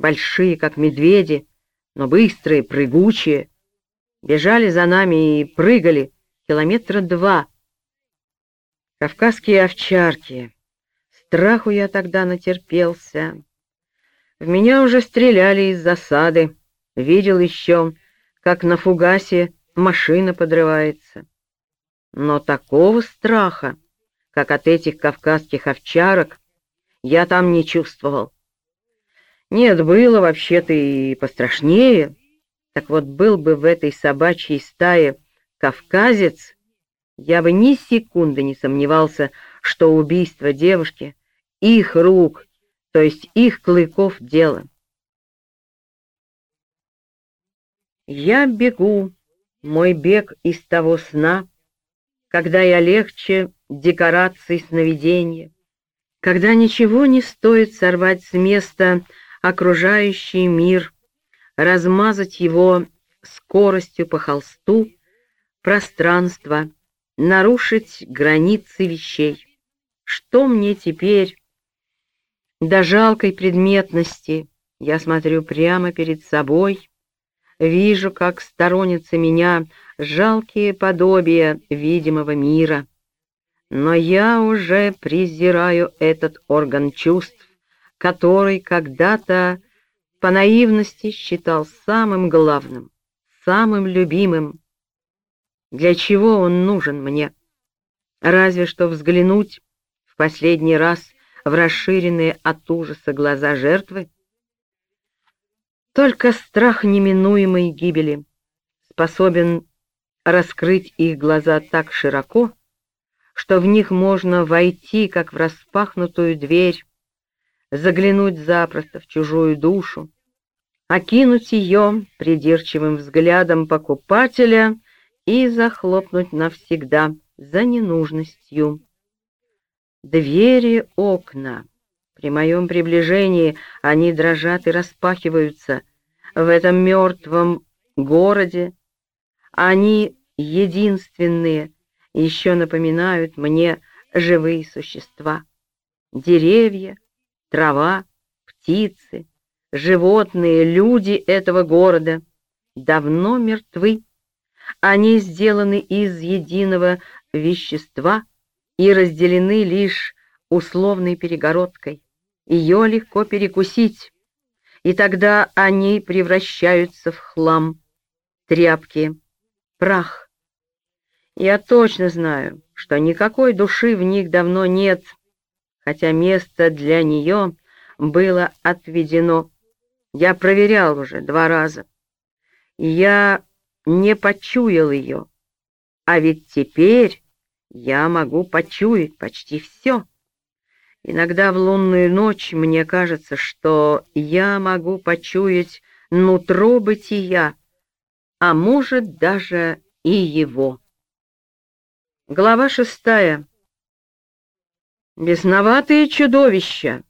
большие, как медведи, но быстрые, прыгучие, бежали за нами и прыгали километра два. Кавказские овчарки. Страху я тогда натерпелся. В меня уже стреляли из засады. Видел еще, как на фугасе машина подрывается. Но такого страха, как от этих кавказских овчарок, я там не чувствовал. Нет, было вообще-то и пострашнее. Так вот, был бы в этой собачьей стае кавказец, я бы ни секунды не сомневался, что убийство девушки — их рук, то есть их клыков дело. Я бегу, мой бег из того сна, когда я легче декораций сновидения, когда ничего не стоит сорвать с места окружающий мир, размазать его скоростью по холсту, пространство, нарушить границы вещей. Что мне теперь? До жалкой предметности я смотрю прямо перед собой, вижу, как сторонятся меня жалкие подобия видимого мира. Но я уже презираю этот орган чувств, который когда-то по наивности считал самым главным, самым любимым. Для чего он нужен мне? Разве что взглянуть в последний раз в расширенные от ужаса глаза жертвы? Только страх неминуемой гибели способен раскрыть их глаза так широко, что в них можно войти, как в распахнутую дверь, заглянуть запросто в чужую душу, окинуть ее придирчивым взглядом покупателя и захлопнуть навсегда за ненужностью. Двери, окна. При моем приближении они дрожат и распахиваются. В этом мертвом городе они единственные, еще напоминают мне живые существа. Деревья, трава, птицы, животные, люди этого города давно мертвы. Они сделаны из единого вещества и разделены лишь условной перегородкой. Ее легко перекусить, и тогда они превращаются в хлам, тряпки, прах. Я точно знаю, что никакой души в них давно нет, хотя место для нее было отведено. Я проверял уже два раза. Я не почуял ее, а ведь теперь я могу почуять почти все. Иногда в лунную ночь мне кажется, что я могу почуять нутро бытия, а может даже и его. Глава шестая. Бесноватые чудовища,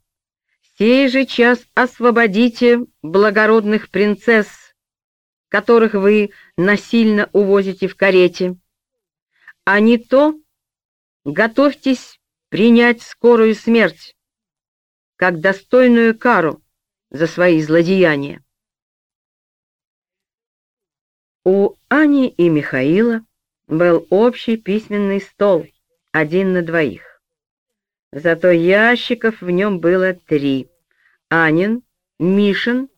сей же час освободите благородных принцесс, которых вы насильно увозите в карете. А не то готовьтесь принять скорую смерть, как достойную кару за свои злодеяния. У Ани и Михаила был общий письменный стол, один на двоих. Зато ящиков в нем было три. Анин, Мишин